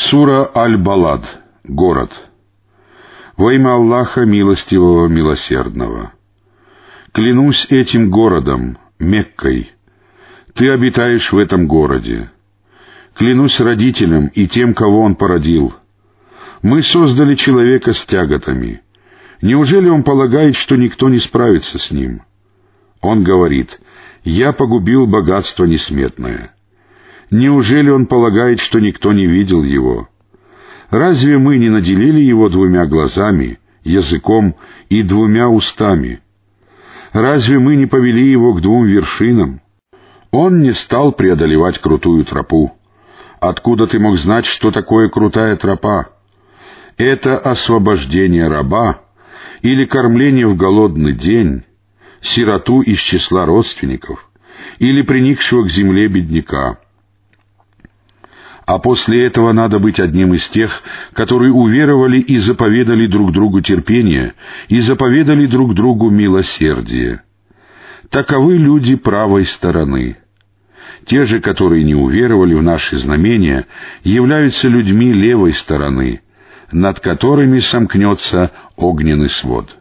Сура Аль-Балад. Город. Во имя Аллаха Милостивого Милосердного. Клянусь этим городом, Меккой. Ты обитаешь в этом городе. Клянусь родителям и тем, кого он породил. Мы создали человека с тяготами. Неужели он полагает, что никто не справится с ним? Он говорит, «Я погубил богатство несметное». Неужели он полагает, что никто не видел его? Разве мы не наделили его двумя глазами, языком и двумя устами? Разве мы не повели его к двум вершинам? Он не стал преодолевать крутую тропу. Откуда ты мог знать, что такое крутая тропа? Это освобождение раба или кормление в голодный день, сироту из числа родственников или приникшего к земле бедняка — а после этого надо быть одним из тех, которые уверовали и заповедали друг другу терпение, и заповедали друг другу милосердие. Таковы люди правой стороны. Те же, которые не уверовали в наши знамения, являются людьми левой стороны, над которыми сомкнется огненный свод.